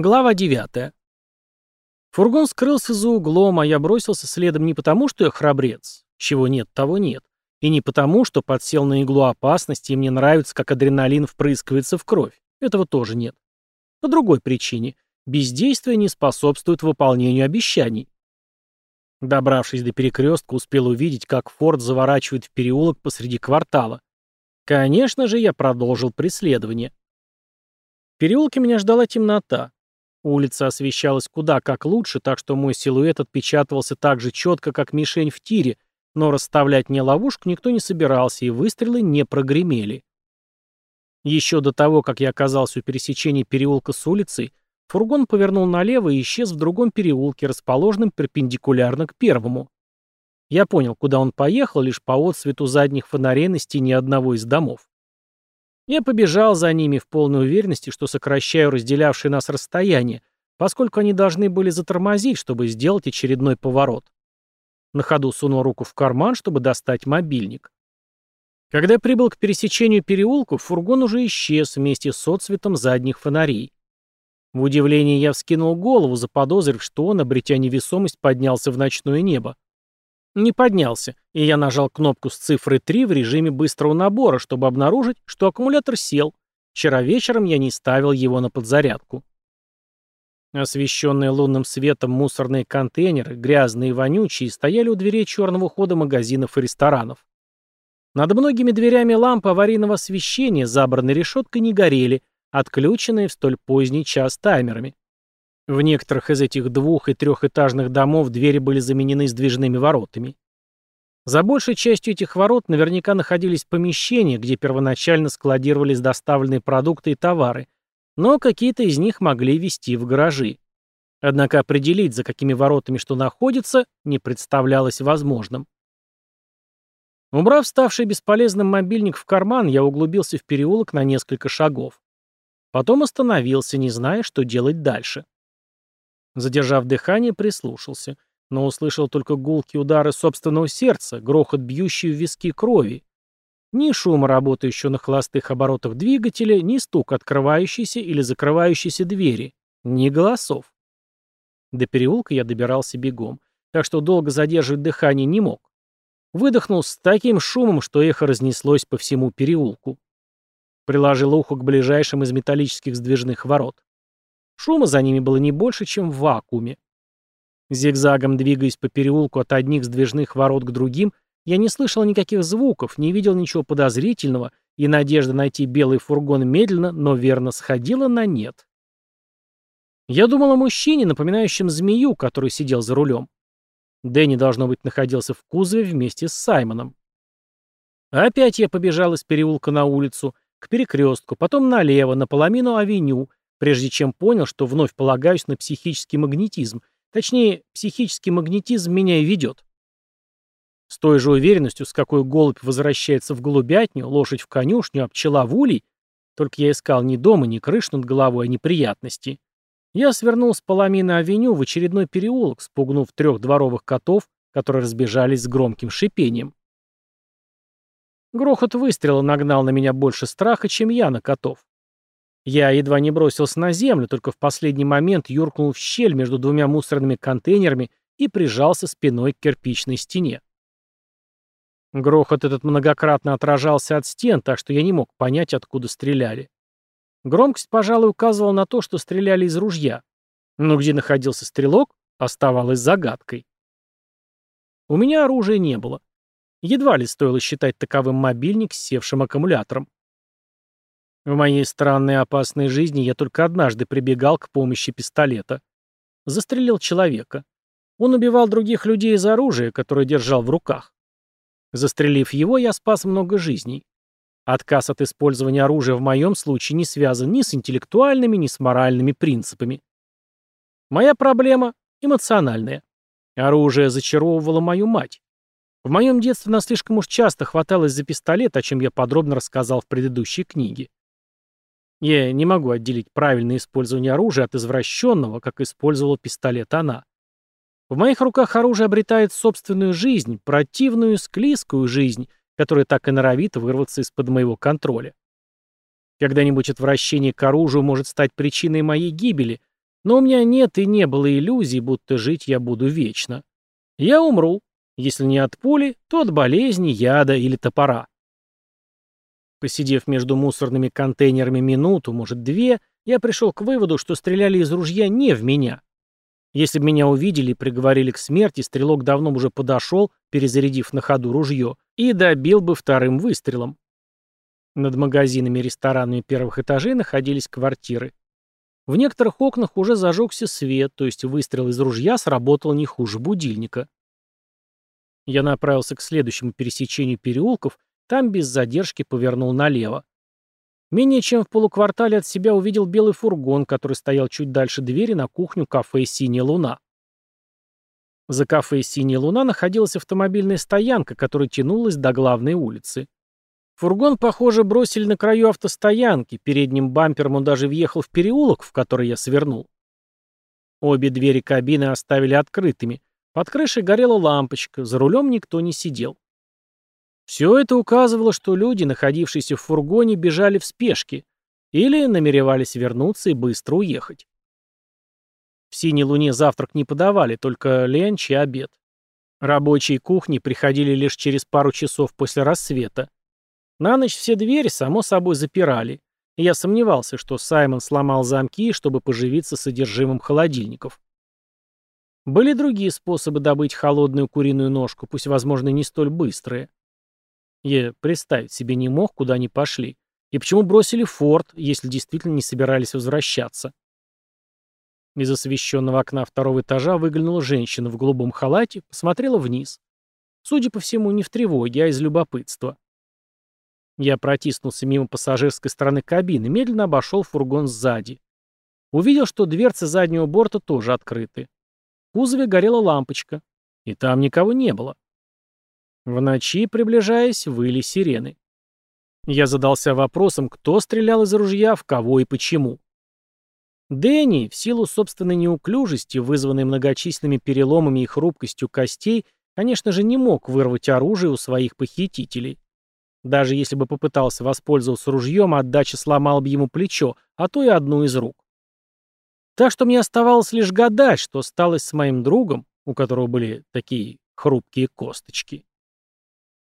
Глава 9. Фургон скрылся за углом, а я бросился следом не потому, что я храбрец, чего нет, того нет, и не потому, что подсел на иглу опасности и мне нравится, как адреналин впрыскивается в кровь. Этого тоже нет. По другой причине. Бездействие не способствует выполнению обещаний. Добравшись до перекрестка, успел увидеть, как Форд заворачивает в переулок посреди квартала. Конечно же, я продолжил преследование. В переулке меня ждала темнота. Улица освещалась куда как лучше, так что мой силуэт отпечатывался так же четко, как мишень в тире, но расставлять мне ловушку никто не собирался, и выстрелы не прогремели. Еще до того, как я оказался у пересечения переулка с улицей, фургон повернул налево и исчез в другом переулке, расположенном перпендикулярно к первому. Я понял, куда он поехал, лишь по отсвету задних фонарей на стене одного из домов. Я побежал за ними в полной уверенности, что сокращаю разделявшее нас расстояние, поскольку они должны были затормозить, чтобы сделать очередной поворот. На ходу сунул руку в карман, чтобы достать мобильник. Когда прибыл к пересечению переулков, фургон уже исчез вместе с отцветом задних фонарей. В удивлении я вскинул голову, заподозрив, что он, обретя невесомость, поднялся в ночное небо. Не поднялся, и я нажал кнопку с цифрой 3 в режиме быстрого набора, чтобы обнаружить, что аккумулятор сел. Вчера вечером я не ставил его на подзарядку. Освещенные лунным светом мусорные контейнеры, грязные и вонючие, стояли у дверей черного хода магазинов и ресторанов. Над многими дверями лампы аварийного освещения, забранной решеткой, не горели, отключенные в столь поздний час таймерами. В некоторых из этих двух- и трехэтажных домов двери были заменены сдвижными воротами. За большей частью этих ворот наверняка находились помещения, где первоначально складировались доставленные продукты и товары, но какие-то из них могли вести в гаражи. Однако определить, за какими воротами что находится, не представлялось возможным. Убрав ставший бесполезным мобильник в карман, я углубился в переулок на несколько шагов. Потом остановился, не зная, что делать дальше. Задержав дыхание, прислушался, но услышал только гулкие удары собственного сердца, грохот бьющий в виски крови. Ни шума работающего на холостых оборотах двигателя, ни стук открывающейся или закрывающейся двери, ни голосов. До переулка я добирался бегом, так что долго задерживать дыхание не мог. Выдохнул с таким шумом, что эхо разнеслось по всему переулку. Приложил ухо к ближайшим из металлических сдвижных ворот. Шума за ними было не больше, чем в вакууме. Зигзагом двигаясь по переулку от одних сдвижных ворот к другим, я не слышал никаких звуков, не видел ничего подозрительного, и надежда найти белый фургон медленно, но верно сходила на нет. Я думал о мужчине, напоминающем змею, который сидел за рулем. Дэнни, должно быть, находился в кузове вместе с Саймоном. Опять я побежал из переулка на улицу, к перекрестку, потом налево, на Паламину-авеню, прежде чем понял, что вновь полагаюсь на психический магнетизм. Точнее, психический магнетизм меня и ведет. С той же уверенностью, с какой голубь возвращается в голубятню, лошадь в конюшню, а пчела в улей, только я искал не дом и не крыш над головой, а неприятности. Я свернул с Паламина-авеню в очередной переулок, спугнув трех дворовых котов, которые разбежались с громким шипением. Грохот выстрела нагнал на меня больше страха, чем я на котов. Я едва не бросился на землю, только в последний момент юркнул в щель между двумя мусорными контейнерами и прижался спиной к кирпичной стене. Грохот этот многократно отражался от стен, так что я не мог понять, откуда стреляли. Громкость, пожалуй, указывала на то, что стреляли из ружья. Но где находился стрелок, оставалось загадкой. У меня оружия не было. Едва ли стоило считать таковым мобильник с севшим аккумулятором. В моей странной опасной жизни я только однажды прибегал к помощи пистолета. Застрелил человека. Он убивал других людей из оружия, которое держал в руках. Застрелив его, я спас много жизней. Отказ от использования оружия в моем случае не связан ни с интеллектуальными, ни с моральными принципами. Моя проблема эмоциональная. Оружие зачаровывало мою мать. В моем детстве нас слишком уж часто хваталось за пистолет, о чем я подробно рассказал в предыдущей книге. Я не могу отделить правильное использование оружия от извращенного, как использовала пистолет она. В моих руках оружие обретает собственную жизнь, противную, склизкую жизнь, которая так и норовит вырваться из-под моего контроля. Когда-нибудь отвращение к оружию может стать причиной моей гибели, Но у меня нет и не было иллюзий, будто жить я буду вечно. Я умру. Если не от пули, то от болезни, яда или топора. Посидев между мусорными контейнерами минуту, может две, я пришел к выводу, что стреляли из ружья не в меня. Если бы меня увидели и приговорили к смерти, стрелок давно уже подошел, перезарядив на ходу ружье, и добил бы вторым выстрелом. Над магазинами и ресторанами первых этажей находились квартиры. В некоторых окнах уже зажегся свет, то есть выстрел из ружья сработал не хуже будильника. Я направился к следующему пересечению переулков, там без задержки повернул налево. Менее чем в полуквартале от себя увидел белый фургон, который стоял чуть дальше двери на кухню кафе «Синяя луна». За кафе «Синяя луна» находилась автомобильная стоянка, которая тянулась до главной улицы. Фургон, похоже, бросили на краю автостоянки, передним бампером он даже въехал в переулок, в который я свернул. Обе двери кабины оставили открытыми. Под крышей горела лампочка, за рулем никто не сидел. Все это указывало, что люди, находившиеся в фургоне, бежали в спешке или намеревались вернуться и быстро уехать. В «Синей луне» завтрак не подавали, только ленч и обед. Рабочие кухни приходили лишь через пару часов после рассвета. На ночь все двери, само собой, запирали, и я сомневался, что Саймон сломал замки, чтобы поживиться содержимым холодильников. Были другие способы добыть холодную куриную ножку, пусть, возможно, не столь быстрые. Я представить себе не мог, куда они пошли. И почему бросили форт, если действительно не собирались возвращаться? Из освещенного окна второго этажа выглянула женщина в голубом халате, посмотрела вниз. Судя по всему, не в тревоге, а из любопытства. Я протиснулся мимо пассажирской стороны кабины, медленно обошел фургон сзади. Увидел, что дверцы заднего борта тоже открыты. В кузове горела лампочка, и там никого не было. В ночи, приближаясь, выли сирены. Я задался вопросом, кто стрелял из ружья, в кого и почему. Дэнни, в силу собственной неуклюжести, вызванной многочисленными переломами и хрупкостью костей, конечно же, не мог вырвать оружие у своих похитителей. Даже если бы попытался воспользоваться ружьем, отдача сломала бы ему плечо, а то и одну из рук. Так что мне оставалось лишь гадать, что стало с моим другом, у которого были такие хрупкие косточки.